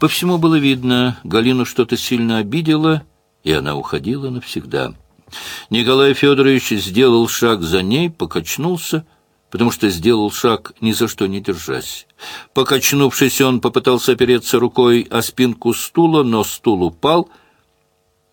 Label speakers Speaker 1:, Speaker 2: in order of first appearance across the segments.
Speaker 1: По всему было видно, Галину что-то сильно обидело, и она уходила навсегда. Николай Федорович сделал шаг за ней, покачнулся, потому что сделал шаг ни за что не держась. Покачнувшись, он попытался опереться рукой о спинку стула, но стул упал.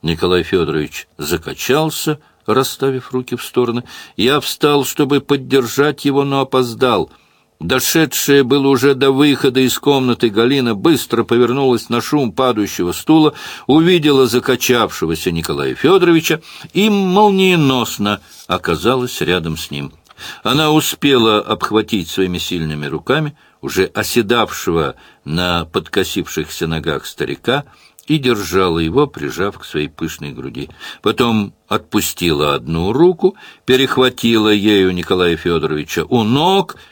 Speaker 1: Николай Федорович закачался, расставив руки в стороны. Я встал, чтобы поддержать его, но опоздал — Дошедшая было уже до выхода из комнаты Галина быстро повернулась на шум падающего стула, увидела закачавшегося Николая Федоровича и молниеносно оказалась рядом с ним. Она успела обхватить своими сильными руками уже оседавшего на подкосившихся ногах старика и держала его, прижав к своей пышной груди. Потом отпустила одну руку, перехватила ею Николая Федоровича у ног —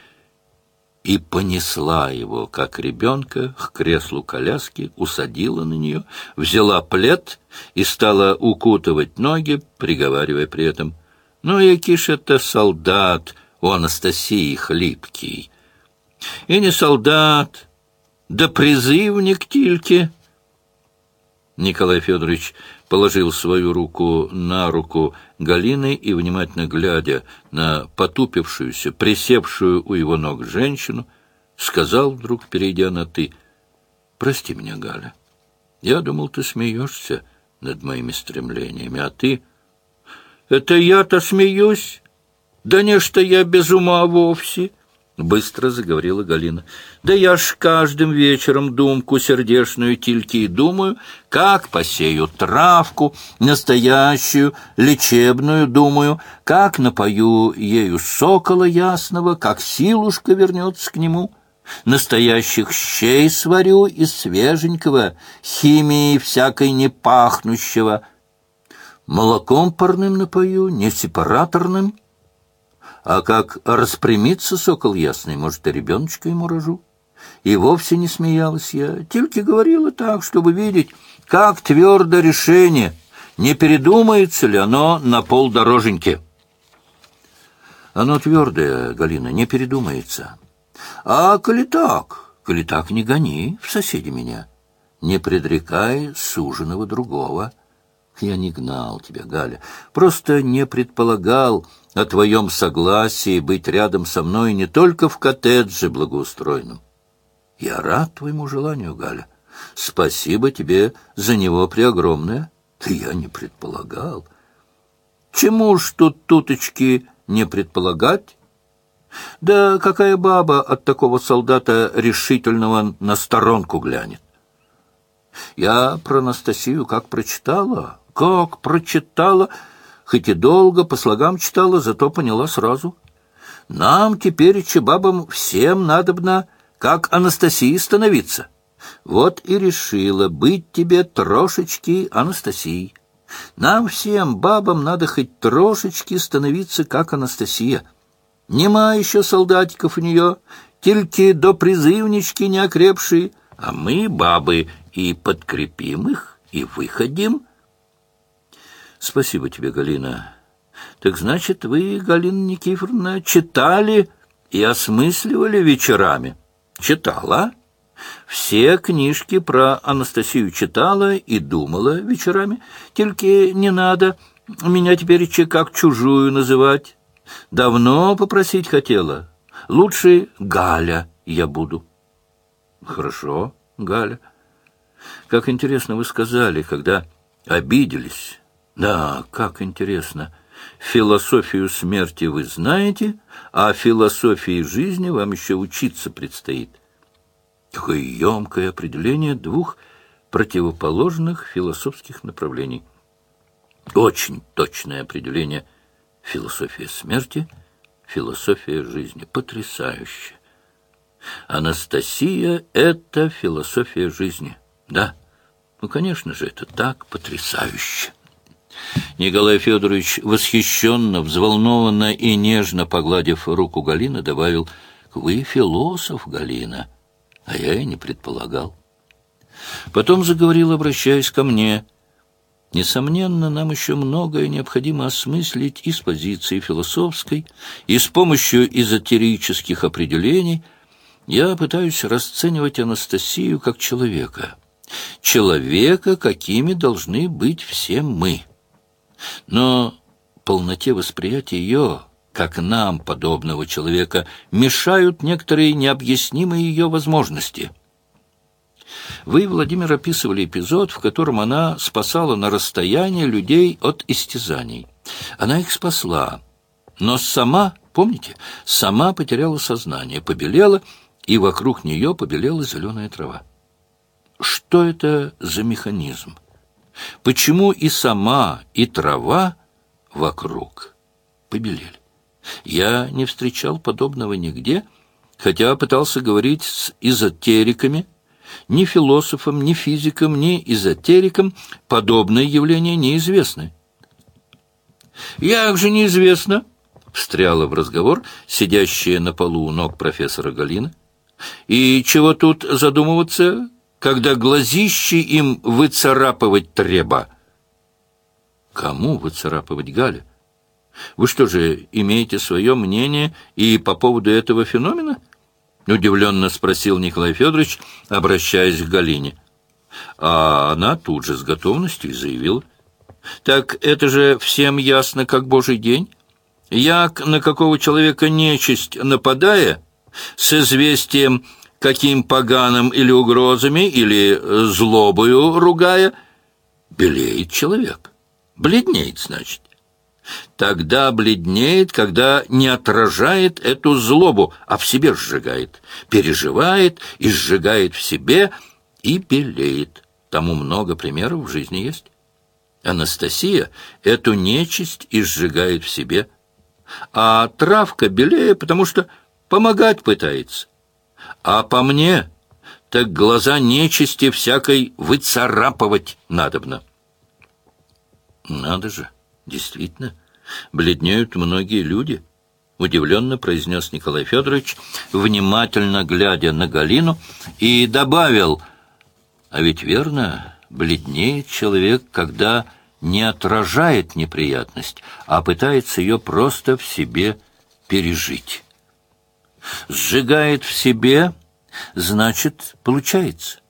Speaker 1: и понесла его, как ребенка, к креслу коляски, усадила на нее, взяла плед и стала укутывать ноги, приговаривая при этом, «Ну, якиш это солдат у Анастасии хлипкий». «И не солдат, да призывник тильки». Николай Федорович положил свою руку на руку Галины и, внимательно глядя на потупившуюся, присевшую у его ног женщину, сказал вдруг, перейдя на «ты», «Прости меня, Галя. Я думал, ты смеешься над моими стремлениями, а ты...» «Это я-то смеюсь? Да не что я без ума вовсе!» — быстро заговорила Галина. «Да я ж каждым вечером думку сердечную тильки и думаю, как посею травку, настоящую, лечебную, думаю, как напою ею сокола ясного, как силушка вернется к нему. Настоящих щей сварю из свеженького, химии всякой не пахнущего. Молоком парным напою, не сепараторным». А как распрямится сокол ясный, может, и ребеночка ему рожу. И вовсе не смеялась я, только говорила так, чтобы видеть, как твердо решение, не передумается ли оно на полдороженьки. Оно твердое, Галина, не передумается. А коли так, коли так не гони в соседи меня, не предрекай суженого другого. Я не гнал тебя, Галя, просто не предполагал, о твоем согласии быть рядом со мной не только в коттедже благоустроенном. Я рад твоему желанию, Галя. Спасибо тебе за него преогромное. Ты я не предполагал. Чему ж тут туточки не предполагать? Да какая баба от такого солдата решительного на сторонку глянет? Я про Анастасию как прочитала, как прочитала хоть и долго по слогам читала, зато поняла сразу. Нам теперь, бабам, всем надобно, как Анастасии становиться. Вот и решила быть тебе трошечки Анастасией. Нам всем, бабам, надо хоть трошечки становиться, как Анастасия. Нема еще солдатиков у нее, тільки до призывнички не окрепшие, а мы, бабы, и подкрепим их, и выходим — Спасибо тебе, Галина. Так значит, вы, Галина Никифоровна, читали и осмысливали вечерами? Читала? Все книжки про Анастасию читала и думала вечерами. Только не надо меня теперь как чужую называть. Давно попросить хотела. Лучше Галя я буду. Хорошо, Галя. Как интересно вы сказали, когда обиделись да, как интересно. Философию смерти вы знаете, а философии жизни вам еще учиться предстоит. Какое емкое определение двух противоположных философских направлений. Очень точное определение философия смерти, философия жизни. Потрясающе. Анастасия — это философия жизни. Да, ну, конечно же, это так потрясающе. Николай Федорович, восхищенно, взволнованно и нежно погладив руку Галины, добавил, «Вы философ, Галина, а я и не предполагал». Потом заговорил, обращаясь ко мне, «Несомненно, нам еще многое необходимо осмыслить и с позиции философской, и с помощью эзотерических определений. Я пытаюсь расценивать Анастасию как человека» человека, какими должны быть все мы. Но полноте восприятия ее, как нам, подобного человека, мешают некоторые необъяснимые ее возможности. Вы, Владимир, описывали эпизод, в котором она спасала на расстоянии людей от истязаний. Она их спасла, но сама, помните, сама потеряла сознание, побелела, и вокруг нее побелела зеленая трава. Что это за механизм? Почему и сама, и трава вокруг побелели? Я не встречал подобного нигде, хотя пытался говорить с эзотериками. Ни философам, ни физикам, ни эзотерикам подобное явление неизвестны. «Як же неизвестно?» — встряла в разговор сидящая на полу у ног профессора Галина. «И чего тут задумываться, когда глазищи им выцарапывать треба?» «Кому выцарапывать, Галя? Вы что же, имеете свое мнение и по поводу этого феномена?» Удивленно спросил Николай Федорович, обращаясь к Галине. А она тут же с готовностью заявила — так это же всем ясно, как божий день. Як на какого человека нечисть нападая, с известием, каким поганым или угрозами, или злобою ругая, белеет человек. Бледнеет, значит. Тогда бледнеет, когда не отражает эту злобу, а в себе сжигает, переживает и сжигает в себе и белеет. Тому много примеров в жизни есть. Анастасия эту нечисть изжигает в себе, а травка белее, потому что помогать пытается. А по мне, так глаза нечисти всякой выцарапывать надобно. Надо же, действительно, бледнеют многие люди, удивленно произнес Николай Федорович, внимательно глядя на Галину, и добавил, а ведь верно, бледнеет человек, когда не отражает неприятность, а пытается ее просто в себе пережить. Сжигает в себе, значит, получается.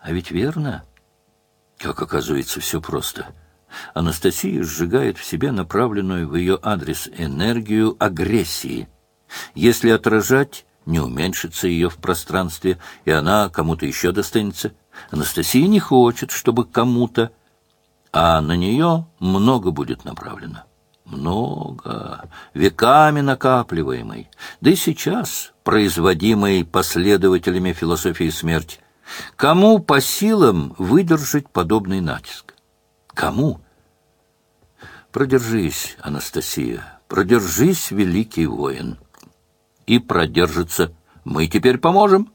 Speaker 1: А ведь верно, как оказывается, все просто. Анастасия сжигает в себе направленную в ее адрес энергию агрессии. Если отражать, не уменьшится ее в пространстве, и она кому-то еще достанется. Анастасия не хочет, чтобы кому-то а на нее много будет направлено. Много, веками накапливаемый, да и сейчас производимый последователями философии смерти. Кому по силам выдержать подобный натиск? Кому? Продержись, Анастасия, продержись, великий воин. И продержится. Мы теперь поможем.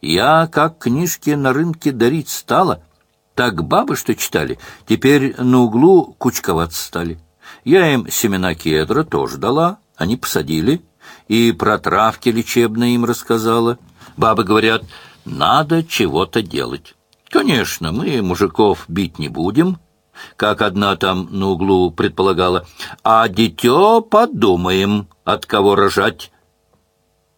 Speaker 1: Я, как книжки на рынке дарить стала, так бабы, что читали, теперь на углу кучковаться стали. Я им семена кедра тоже дала, они посадили, и про травки лечебные им рассказала. Бабы говорят, надо чего-то делать. Конечно, мы мужиков бить не будем, как одна там на углу предполагала, а дитё подумаем, от кого рожать.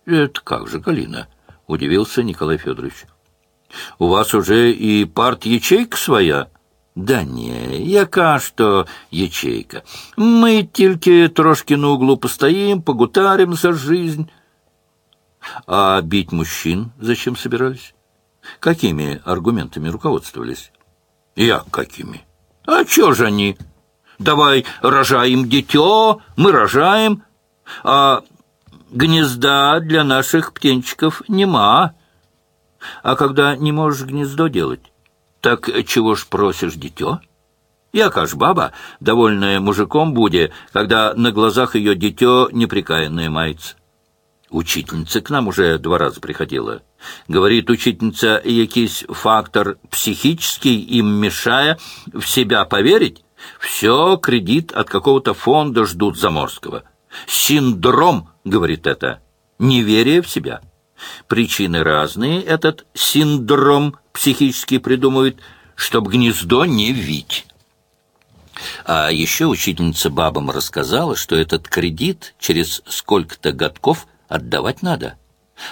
Speaker 1: Это как же, Галина? — удивился Николай Федорович. У вас уже и парт-ячейка своя? Да не, яка что ячейка. Мы тільки трошки на углу постоим, погутарим за жизнь. А бить мужчин зачем собирались? Какими аргументами руководствовались? Я какими? А чё же они? Давай рожаем дитё, мы рожаем, а гнезда для наших птенчиков нема. А когда не можешь гнездо делать, так чего ж просишь дитё? Яка ж баба, довольная мужиком буде, когда на глазах ее дитё неприкаянное мается. Учительница к нам уже два раза приходила. Говорит учительница, якийсь фактор психический им мешая в себя поверить, все кредит от какого-то фонда ждут Заморского. Синдром, говорит это, неверие в себя. Причины разные этот синдром психически придумывает, чтобы гнездо не вить. А еще учительница бабам рассказала, что этот кредит через сколько-то годков отдавать надо.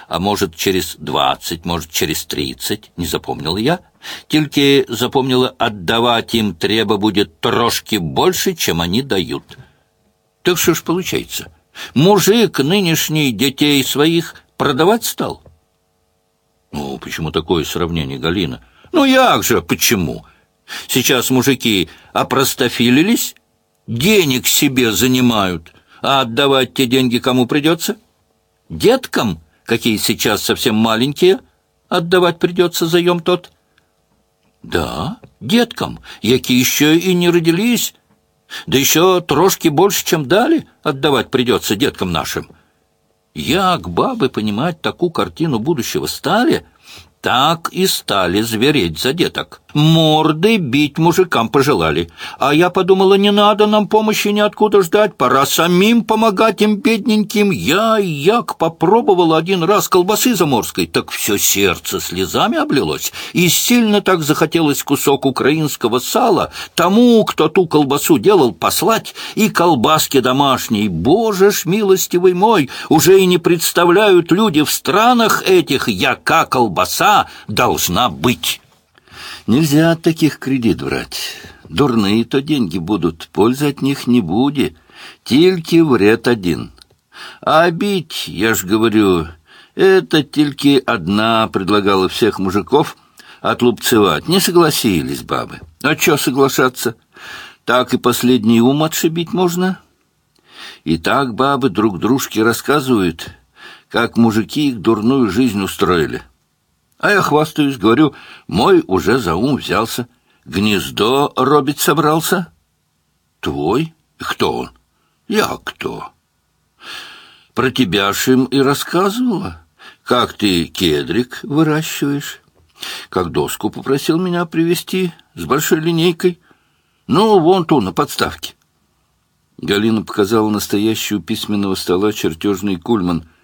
Speaker 1: а может, через двадцать, может, через тридцать, не запомнил я. Тільки запомнила, отдавать им треба будет трошки больше, чем они дают. Так что ж получается? Мужик нынешний детей своих продавать стал? Ну, почему такое сравнение, Галина? Ну, як же, почему? Сейчас мужики опростофилились, денег себе занимают, а отдавать те деньги кому придется? Деткам, какие сейчас совсем маленькие, отдавать придется заем тот? Да, деткам, якие еще и не родились, да еще трошки больше, чем дали, отдавать придется деткам нашим. Як бабы понимать такую картину будущего? Стали — так и стали звереть за деток. Морды бить мужикам пожелали. А я подумала, не надо нам помощи ниоткуда ждать, пора самим помогать им, бедненьким. Я, як попробовала один раз колбасы заморской, так все сердце слезами облилось, и сильно так захотелось кусок украинского сала тому, кто ту колбасу делал, послать, и колбаски домашние. Боже ж, милостивый мой, уже и не представляют люди в странах этих, яка колбаса, должна быть.
Speaker 2: Нельзя таких кредит брать. Дурные то деньги будут, пользы от них не будет. Тільки вред один. А бить, я ж говорю, это тільки одна предлагала всех мужиков отлупцевать. Не согласились бабы. А чё соглашаться? Так и последний ум отшибить можно. И так бабы друг дружке рассказывают, как мужики их дурную жизнь устроили. А я хвастаюсь, говорю, мой уже за ум взялся. Гнездо робить собрался. Твой? Кто он? Я кто? Про тебя ж им и рассказывала. Как ты кедрик выращиваешь. Как доску попросил меня привезти с большой линейкой. Ну, вон ту, на подставке. Галина показала настоящую письменного стола чертежный кульман —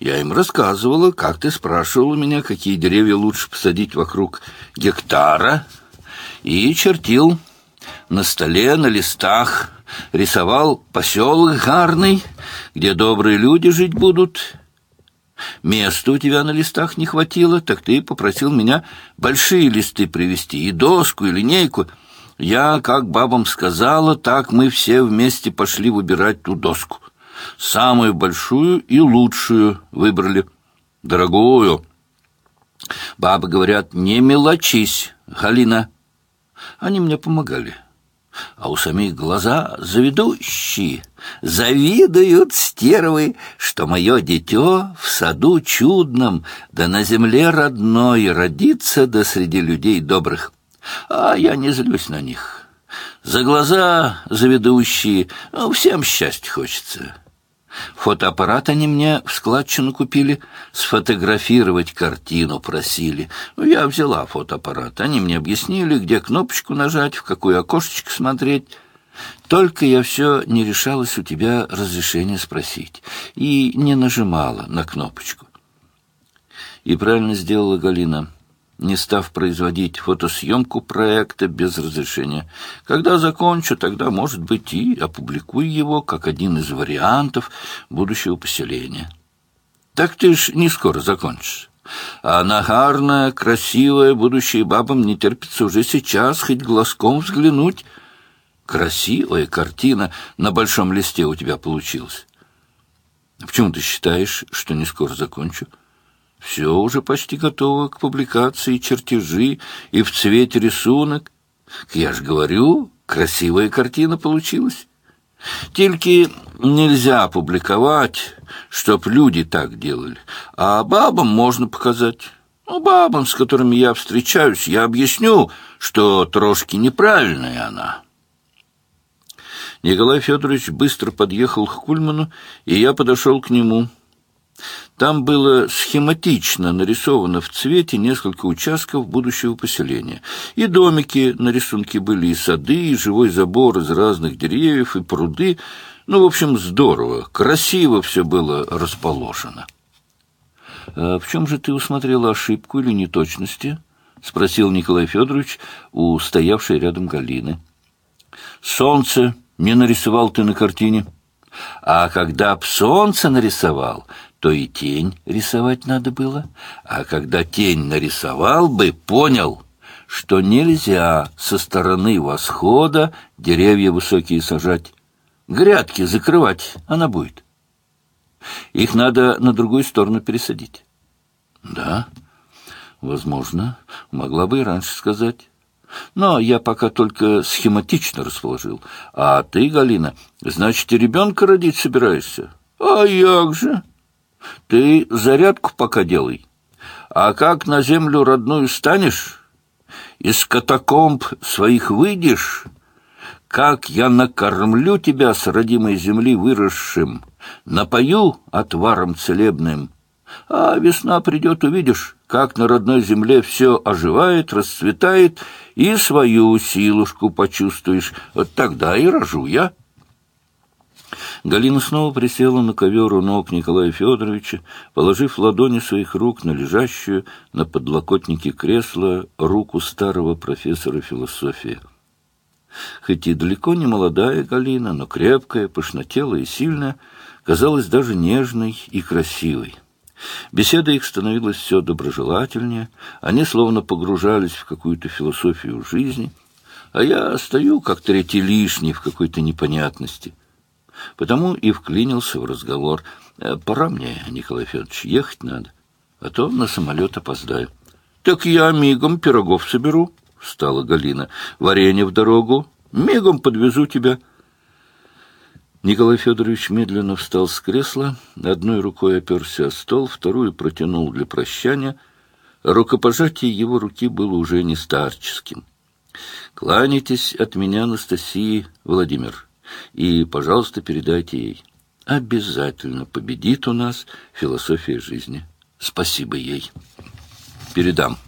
Speaker 2: я им рассказывала, как ты спрашивал у меня, какие деревья лучше посадить вокруг гектара, и чертил на столе, на листах, рисовал поселок гарный, где добрые люди жить будут. Места у тебя на листах не хватило, так ты попросил меня большие листы привезти, и доску, и линейку. Я, как бабам сказала, так мы все вместе пошли выбирать ту доску. Самую большую и лучшую выбрали. Дорогую. Бабы говорят, не мелочись, Галина. Они мне помогали. А у самих глаза заведущие, завидуют стервы, что мое дитё в саду чудном, да на земле родной родится, да среди людей добрых. А я не злюсь на них. За глаза заведущие, ну, всем счастья хочется. Фотоаппарат они мне в складчину купили, сфотографировать картину просили. Ну, я взяла фотоаппарат. Они мне объяснили, где кнопочку нажать, в какое окошечко смотреть. Только я все не решалась у тебя разрешение спросить и не нажимала на кнопочку. И правильно сделала Галина не став производить фотосъемку проекта без разрешения. Когда закончу, тогда, может быть, и опубликую его как один из вариантов будущего поселения. Так ты ж не скоро закончишь. А она гарная, красивая, будущая бабам не терпится уже сейчас хоть глазком взглянуть. Красивая картина на большом листе у тебя получилась. Почему ты считаешь, что не скоро закончу? — все уже почти готово к публикации, чертежи и в цвете рисунок. Я ж говорю, красивая картина получилась. Только нельзя публиковать, чтоб люди так делали, а бабам можно показать. Ну, бабам, с которыми я встречаюсь, я объясню, что трошки неправильная она». Николай Федорович быстро подъехал к Кульману, и я подошел к нему – там было схематично нарисовано в цвете несколько участков будущего поселения. И домики на рисунке были, и сады, и живой забор из разных деревьев, и пруды. Ну, в общем, здорово, красиво все было расположено. «А в чем же ты усмотрела ошибку или неточности?» — спросил Николай Федорович у стоявшей рядом Галины. «Солнце не нарисовал ты на картине». А когда б солнце нарисовал, то и тень рисовать надо было. А когда тень нарисовал бы, понял, что нельзя со стороны восхода деревья высокие сажать. Грядки закрывать она будет. Их надо на другую сторону пересадить. Да, возможно, могла бы и раньше сказать. Но я пока только схематично расположил. А ты, Галина, значит, и ребенка родить собираешься? А як же? Ты зарядку пока делай. А как на землю родную станешь, из катакомб своих выйдешь, как я накормлю тебя с родимой земли выросшим, напою отваром целебным, а весна придет, увидишь, как на родной земле все оживает, расцветает, и свою силушку почувствуешь. Вот тогда и рожу я». Галина снова присела на ковер у ног Николая Федоровича, положив ладони своих рук на лежащую на подлокотнике кресла руку старого профессора философии. Хоть и далеко не молодая Галина, но крепкая, пышнотелая и сильная, казалась даже нежной и красивой. Беседа их становилась все доброжелательнее, они словно погружались в какую-то философию жизни, а я стою, как третий лишний, в какой-то непонятности. Потому и вклинился в разговор. «Э, «Пора мне, Николай Федорович, ехать надо, а то на самолет опоздаю». «Так я мигом пирогов соберу», — встала Галина. «Варенье в дорогу, мигом подвезу тебя». Николай Федорович медленно встал с кресла, одной рукой оперся о стол, вторую протянул для прощания. Рукопожатие его руки было уже не старческим. «Кланяйтесь от меня, Анастасии Владимир, и, пожалуйста, передайте ей. Обязательно победит у нас философия жизни. Спасибо ей. Передам».